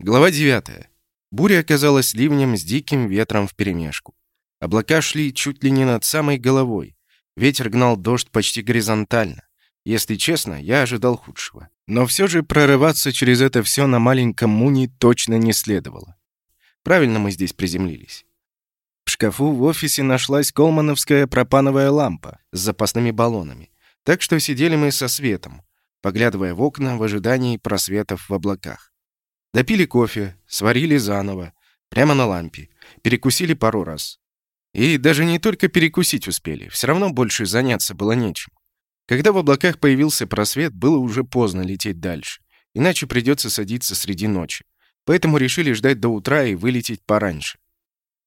Глава 9. Буря оказалась ливнем с диким ветром вперемешку. Облака шли чуть ли не над самой головой. Ветер гнал дождь почти горизонтально. Если честно, я ожидал худшего. Но все же прорываться через это все на маленьком муни точно не следовало. Правильно мы здесь приземлились. В шкафу в офисе нашлась колмановская пропановая лампа с запасными баллонами. Так что сидели мы со светом, поглядывая в окна в ожидании просветов в облаках. Допили кофе, сварили заново, прямо на лампе, перекусили пару раз. И даже не только перекусить успели, все равно больше заняться было нечем. Когда в облаках появился просвет, было уже поздно лететь дальше, иначе придется садиться среди ночи. Поэтому решили ждать до утра и вылететь пораньше.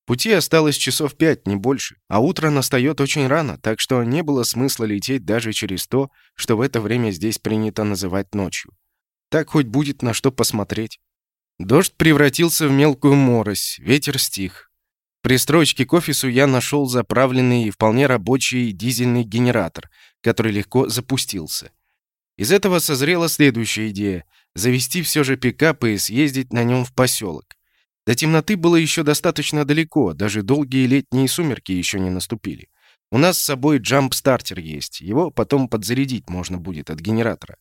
Пути осталось часов пять, не больше, а утро настает очень рано, так что не было смысла лететь даже через то, что в это время здесь принято называть ночью. Так хоть будет на что посмотреть. Дождь превратился в мелкую морось, ветер стих. При строчке к офису я нашел заправленный и вполне рабочий дизельный генератор, который легко запустился. Из этого созрела следующая идея — завести все же пикап и съездить на нем в поселок. До темноты было еще достаточно далеко, даже долгие летние сумерки еще не наступили. У нас с собой джамп-стартер есть, его потом подзарядить можно будет от генератора.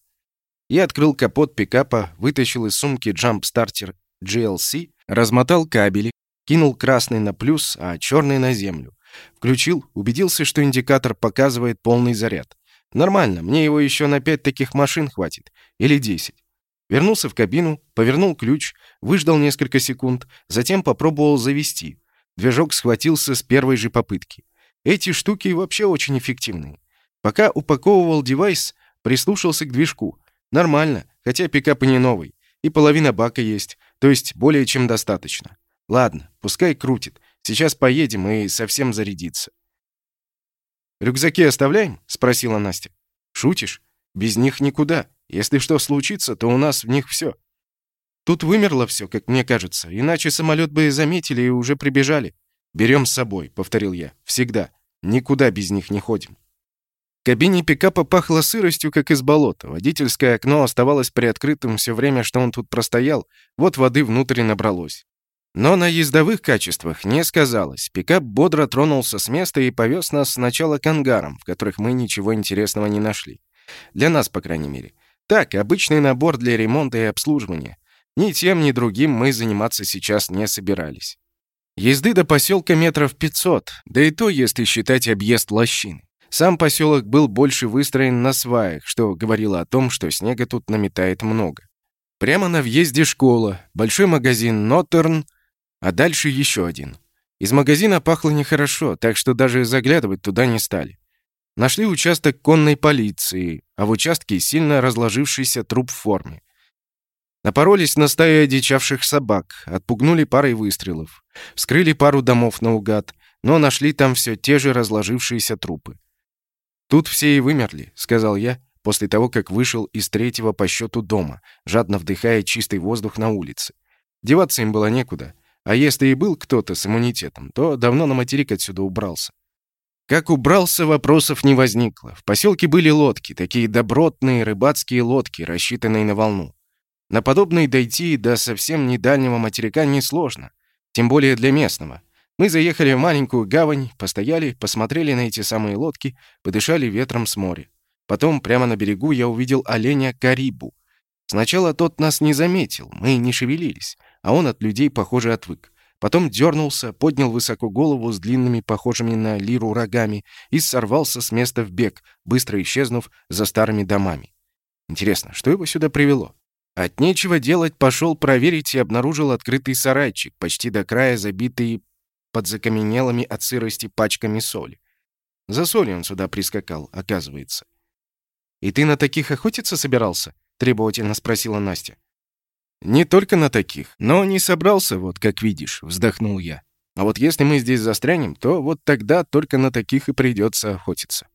Я открыл капот пикапа, вытащил из сумки джамп-стартер GLC, размотал кабели, кинул красный на плюс, а черный на землю. Включил, убедился, что индикатор показывает полный заряд. Нормально, мне его еще на пять таких машин хватит. Или десять. Вернулся в кабину, повернул ключ, выждал несколько секунд, затем попробовал завести. Движок схватился с первой же попытки. Эти штуки вообще очень эффективные. Пока упаковывал девайс, прислушался к движку. Нормально, хотя пикап и не новый. И половина бака есть, то есть более чем достаточно. Ладно, пускай крутит. Сейчас поедем и совсем зарядится. «Рюкзаки оставляем?» — спросила Настя. «Шутишь? Без них никуда. Если что случится, то у нас в них все. Тут вымерло все, как мне кажется, иначе самолет бы заметили и уже прибежали. Берем с собой», — повторил я. «Всегда. Никуда без них не ходим». В кабине пикапа пахло сыростью, как из болота. Водительское окно оставалось приоткрытым все время, что он тут простоял. Вот воды внутрь набралось. Но на ездовых качествах не сказалось. Пикап бодро тронулся с места и повез нас сначала к ангарам, в которых мы ничего интересного не нашли. Для нас, по крайней мере. Так, обычный набор для ремонта и обслуживания. Ни тем, ни другим мы заниматься сейчас не собирались. Езды до поселка метров 500, да и то, если считать объезд лощины. Сам поселок был больше выстроен на сваях, что говорило о том, что снега тут наметает много. Прямо на въезде школа, большой магазин «Ноттерн», а дальше еще один. Из магазина пахло нехорошо, так что даже заглядывать туда не стали. Нашли участок конной полиции, а в участке сильно разложившийся труп в форме. Напоролись на стаю одичавших собак, отпугнули парой выстрелов. Вскрыли пару домов наугад, но нашли там все те же разложившиеся трупы. «Тут все и вымерли», — сказал я, после того, как вышел из третьего по счету дома, жадно вдыхая чистый воздух на улице. Деваться им было некуда, а если и был кто-то с иммунитетом, то давно на материк отсюда убрался. Как убрался, вопросов не возникло. В поселке были лодки, такие добротные рыбацкие лодки, рассчитанные на волну. На подобные дойти до совсем недальнего материка несложно, тем более для местного. Мы заехали в маленькую гавань, постояли, посмотрели на эти самые лодки, подышали ветром с моря. Потом прямо на берегу я увидел оленя Карибу. Сначала тот нас не заметил, мы не шевелились, а он от людей, похоже, отвык. Потом дернулся, поднял высоко голову с длинными, похожими на лиру рогами, и сорвался с места в бег, быстро исчезнув за старыми домами. Интересно, что его сюда привело? От нечего делать пошел проверить и обнаружил открытый сарайчик, почти до края забитый под закаменелыми от сырости пачками соли. За солью он сюда прискакал, оказывается. «И ты на таких охотиться собирался?» — требовательно спросила Настя. «Не только на таких, но не собрался, вот как видишь», — вздохнул я. «А вот если мы здесь застрянем, то вот тогда только на таких и придется охотиться».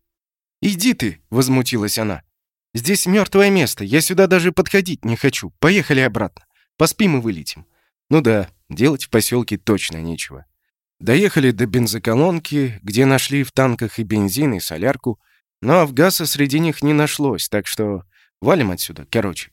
«Иди ты!» — возмутилась она. «Здесь мертвое место, я сюда даже подходить не хочу. Поехали обратно. Поспим и вылетим». «Ну да, делать в поселке точно нечего. Доехали до бензоколонки, где нашли в танках и бензин, и солярку, но авгаса среди них не нашлось, так что валим отсюда, короче.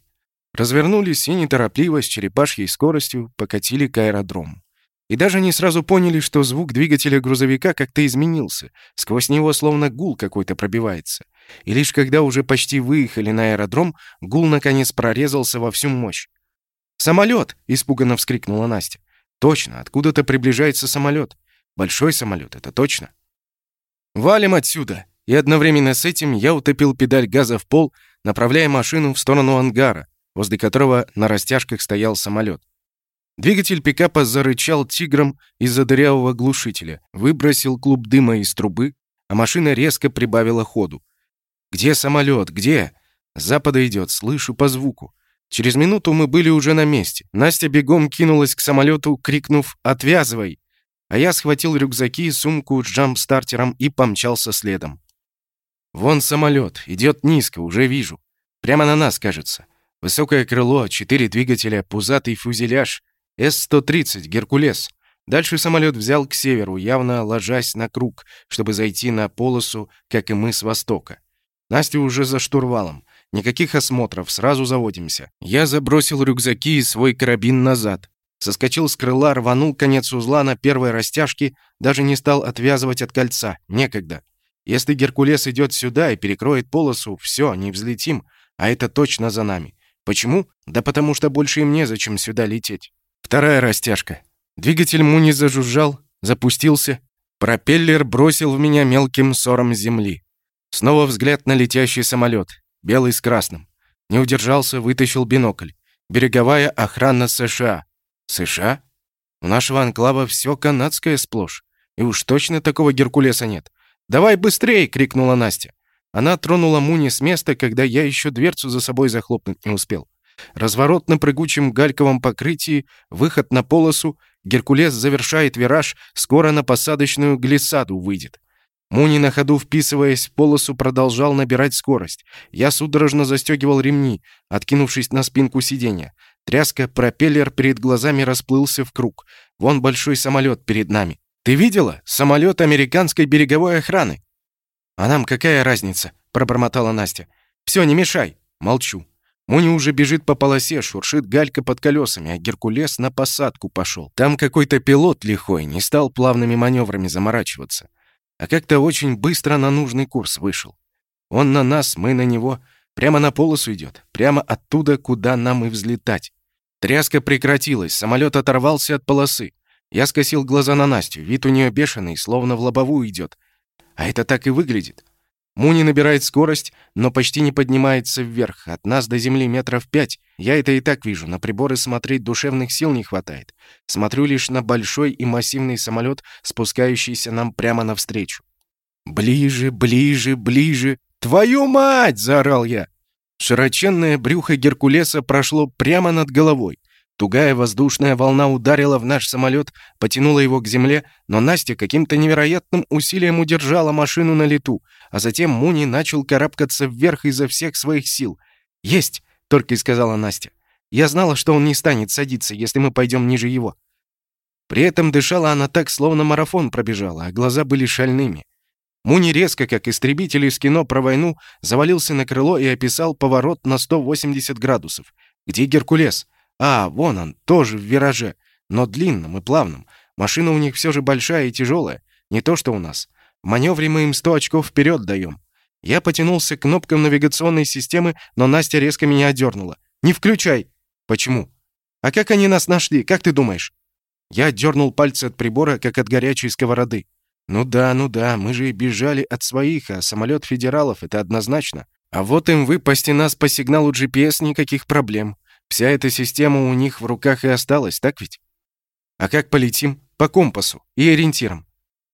Развернулись и неторопливо, с черепашьей скоростью, покатили к аэродрому. И даже не сразу поняли, что звук двигателя грузовика как-то изменился. Сквозь него словно гул какой-то пробивается. И лишь когда уже почти выехали на аэродром, гул наконец прорезался во всю мощь. «Самолет!» — испуганно вскрикнула Настя. «Точно, откуда-то приближается самолет. Большой самолет, это точно». «Валим отсюда!» И одновременно с этим я утопил педаль газа в пол, направляя машину в сторону ангара, возле которого на растяжках стоял самолет. Двигатель пикапа зарычал тигром из-за дырявого глушителя, выбросил клуб дыма из трубы, а машина резко прибавила ходу. «Где самолет? Где?» «С запада идет, слышу по звуку». Через минуту мы были уже на месте. Настя бегом кинулась к самолету, крикнув «Отвязывай!». А я схватил рюкзаки, сумку с джамп-стартером и помчался следом. Вон самолет, идет низко, уже вижу. Прямо на нас, кажется. Высокое крыло, четыре двигателя, пузатый фюзеляж. С-130, Геркулес. Дальше самолет взял к северу, явно ложась на круг, чтобы зайти на полосу, как и мы с востока. Настя уже за штурвалом. Никаких осмотров, сразу заводимся. Я забросил рюкзаки и свой карабин назад. Соскочил с крыла, рванул конец узла на первой растяжке, даже не стал отвязывать от кольца. Некогда. Если Геркулес идет сюда и перекроет полосу, все, не взлетим, а это точно за нами. Почему? Да потому что больше им незачем сюда лететь. Вторая растяжка. Двигатель Муни зажужжал, запустился. Пропеллер бросил в меня мелким ссором земли. Снова взгляд на летящий самолет, белый с красным. Не удержался, вытащил бинокль. Береговая охрана США. США? У нашего анклава все канадское сплошь. И уж точно такого Геркулеса нет. «Давай быстрее!» — крикнула Настя. Она тронула Муни с места, когда я еще дверцу за собой захлопнуть не успел. Разворот на прыгучем гальковом покрытии, выход на полосу, Геркулес завершает вираж, скоро на посадочную глиссаду выйдет. Муни на ходу, вписываясь в полосу, продолжал набирать скорость. Я судорожно застегивал ремни, откинувшись на спинку сиденья. Тряска, пропеллер перед глазами расплылся в круг. Вон большой самолет перед нами. «Ты видела? Самолет американской береговой охраны!» «А нам какая разница?» — пробормотала Настя. «Все, не мешай!» Молчу. Муни уже бежит по полосе, шуршит галька под колесами, а Геркулес на посадку пошел. Там какой-то пилот лихой не стал плавными маневрами заморачиваться. А как-то очень быстро на нужный курс вышел. Он на нас, мы на него. Прямо на полосу идет. Прямо оттуда, куда нам и взлетать. Тряска прекратилась, самолет оторвался от полосы. Я скосил глаза на Настю. Вид у нее бешеный, словно в лобовую идет. А это так и выглядит. Муни набирает скорость, но почти не поднимается вверх. От нас до земли метров пять. Я это и так вижу. На приборы смотреть душевных сил не хватает. Смотрю лишь на большой и массивный самолет, спускающийся нам прямо навстречу. «Ближе, ближе, ближе! Твою мать!» — заорал я. Широченное брюхо Геркулеса прошло прямо над головой. Тугая воздушная волна ударила в наш самолет, потянула его к земле, но Настя каким-то невероятным усилием удержала машину на лету, а затем Муни начал карабкаться вверх изо всех своих сил. «Есть!» — только и сказала Настя. «Я знала, что он не станет садиться, если мы пойдем ниже его». При этом дышала она так, словно марафон пробежала, а глаза были шальными. Муни резко, как истребитель из кино про войну, завалился на крыло и описал поворот на 180 градусов. «Где Геркулес?» А, вон он, тоже в вираже, но длинном и плавном. Машина у них все же большая и тяжелая, не то что у нас. В маневре мы им 100 очков вперед даем. Я потянулся к кнопкам навигационной системы, но Настя резко меня одернула. «Не включай!» «Почему?» «А как они нас нашли, как ты думаешь?» Я дернул пальцы от прибора, как от горячей сковороды. «Ну да, ну да, мы же бежали от своих, а самолет федералов — это однозначно. А вот им выпасть нас по сигналу GPS никаких проблем. Вся эта система у них в руках и осталась, так ведь? А как полетим? По компасу и ориентирам.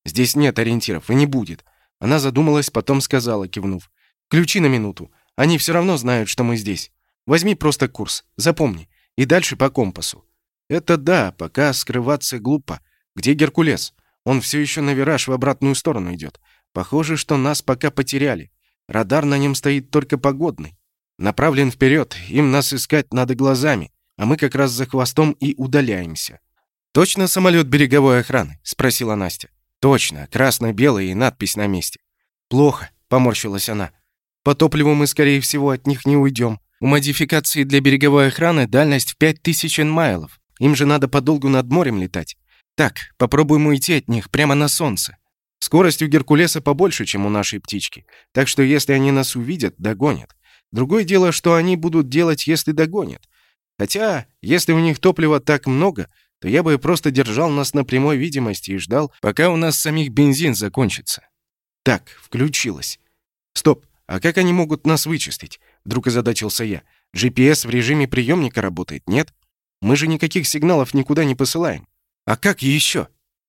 Здесь нет ориентиров и не будет. Она задумалась, потом сказала, кивнув. Ключи на минуту. Они все равно знают, что мы здесь. Возьми просто курс, запомни. И дальше по компасу. Это да, пока скрываться глупо. Где Геркулес? Он все еще на вираж в обратную сторону идет. Похоже, что нас пока потеряли. Радар на нем стоит только погодный. Направлен вперед, им нас искать надо глазами, а мы как раз за хвостом и удаляемся. «Точно самолет береговой охраны?» — спросила Настя. «Точно, красно-белый и надпись на месте». «Плохо», — поморщилась она. «По топливу мы, скорее всего, от них не уйдем. У модификации для береговой охраны дальность в 5000 майлов. Им же надо подолгу над морем летать. Так, попробуем уйти от них прямо на солнце. Скорость у Геркулеса побольше, чем у нашей птички, так что если они нас увидят, догонят. Другое дело, что они будут делать, если догонят. Хотя, если у них топлива так много, то я бы просто держал нас на прямой видимости и ждал, пока у нас самих бензин закончится. Так, включилось. Стоп, а как они могут нас вычистить? Вдруг озадачился я. GPS в режиме приемника работает, нет? Мы же никаких сигналов никуда не посылаем. А как еще?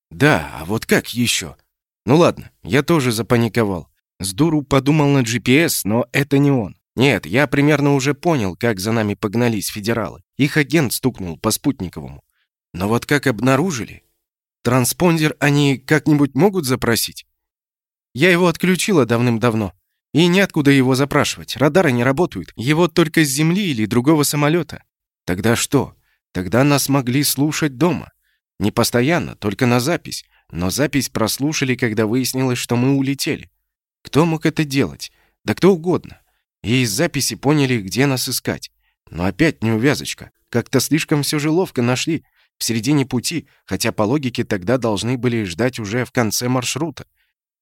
Да, а вот как еще? Ну ладно, я тоже запаниковал. С дуру подумал на GPS, но это не он. Нет, я примерно уже понял, как за нами погнались федералы. Их агент стукнул по спутниковому. Но вот как обнаружили? Транспондер они как-нибудь могут запросить? Я его отключила давным-давно. И неоткуда его запрашивать. Радары не работают. Его только с земли или другого самолета. Тогда что? Тогда нас могли слушать дома. Не постоянно, только на запись. Но запись прослушали, когда выяснилось, что мы улетели. Кто мог это делать? Да кто угодно. И из записи поняли, где нас искать. Но опять неувязочка. Как-то слишком все же ловко нашли. В середине пути, хотя по логике тогда должны были ждать уже в конце маршрута.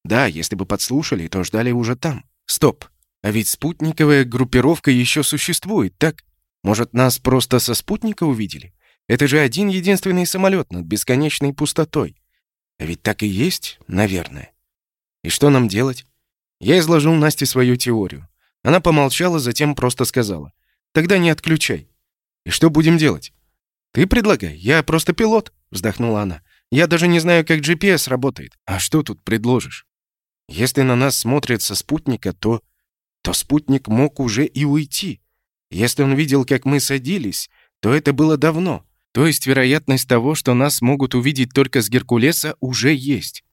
Да, если бы подслушали, то ждали уже там. Стоп. А ведь спутниковая группировка еще существует, так? Может, нас просто со спутника увидели? Это же один единственный самолет над бесконечной пустотой. А ведь так и есть, наверное. И что нам делать? Я изложил Насте свою теорию. Она помолчала, затем просто сказала. «Тогда не отключай». «И что будем делать?» «Ты предлагай, я просто пилот», — вздохнула она. «Я даже не знаю, как GPS работает. А что тут предложишь?» «Если на нас смотрят со спутника, то... то спутник мог уже и уйти. Если он видел, как мы садились, то это было давно. То есть вероятность того, что нас могут увидеть только с Геркулеса, уже есть.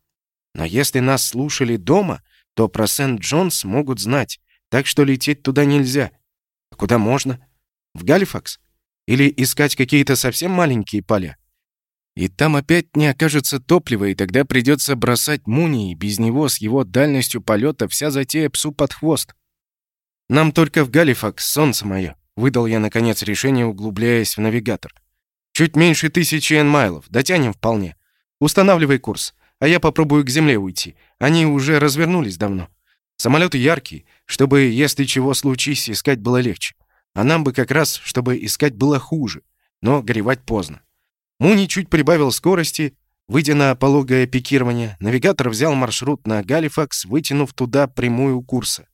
Но если нас слушали дома, то про Сент-Джонс могут знать, так что лететь туда нельзя. А куда можно? В Галифакс? Или искать какие-то совсем маленькие поля? И там опять не окажется топлива, и тогда придется бросать Муни, и без него с его дальностью полета вся затея псу под хвост. Нам только в Галифакс, солнце мое, выдал я, наконец, решение, углубляясь в навигатор. Чуть меньше тысячи энмайлов, дотянем вполне. Устанавливай курс, а я попробую к земле уйти. Они уже развернулись давно. Самолеты яркие, чтобы, если чего случись, искать было легче. А нам бы как раз, чтобы искать было хуже. Но горевать поздно. Муни чуть прибавил скорости, выйдя на пологое пикирование. Навигатор взял маршрут на Галифакс, вытянув туда прямую курса.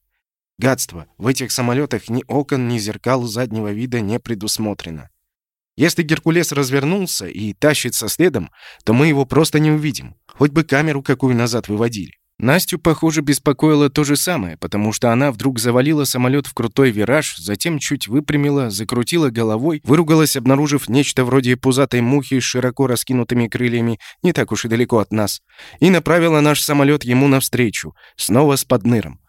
Гадство, в этих самолетах ни окон, ни зеркал заднего вида не предусмотрено. Если Геркулес развернулся и тащится следом, то мы его просто не увидим. Хоть бы камеру какую назад выводили. Настю, похоже, беспокоило то же самое, потому что она вдруг завалила самолет в крутой вираж, затем чуть выпрямила, закрутила головой, выругалась, обнаружив нечто вроде пузатой мухи с широко раскинутыми крыльями, не так уж и далеко от нас, и направила наш самолет ему навстречу, снова с подныром.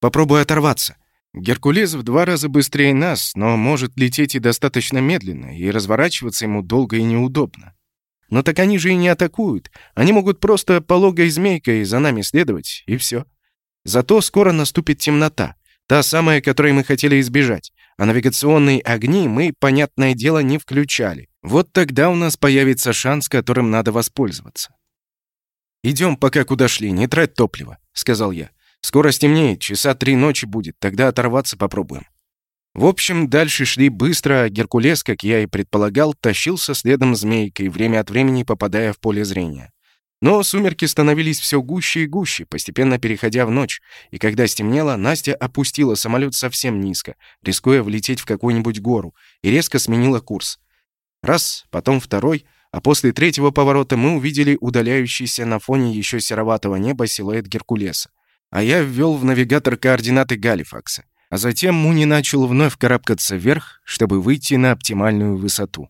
«Попробуй оторваться», Геркулес в два раза быстрее нас, но может лететь и достаточно медленно, и разворачиваться ему долго и неудобно. Но так они же и не атакуют. Они могут просто пологой змейкой за нами следовать, и все. Зато скоро наступит темнота, та самая, которой мы хотели избежать. А навигационные огни мы, понятное дело, не включали. Вот тогда у нас появится шанс, которым надо воспользоваться. «Идем пока куда шли, не трать топливо», — сказал я. Скоро стемнеет, часа три ночи будет, тогда оторваться попробуем. В общем, дальше шли быстро, а Геркулес, как я и предполагал, тащился следом змейкой, время от времени попадая в поле зрения. Но сумерки становились все гуще и гуще, постепенно переходя в ночь, и когда стемнело, Настя опустила самолет совсем низко, рискуя влететь в какую-нибудь гору, и резко сменила курс. Раз, потом второй, а после третьего поворота мы увидели удаляющийся на фоне еще сероватого неба силуэт Геркулеса а я ввел в навигатор координаты Галифакса. А затем Муни начал вновь карабкаться вверх, чтобы выйти на оптимальную высоту.